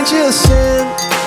angel sent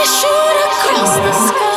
Me shoot across the sky.